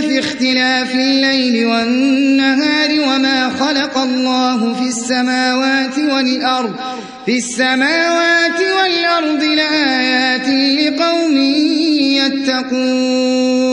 في اختلاف الليل والنهار وما خلق الله في السماوات والأرض في السماوات والأرض لآيات لقوم يتقون.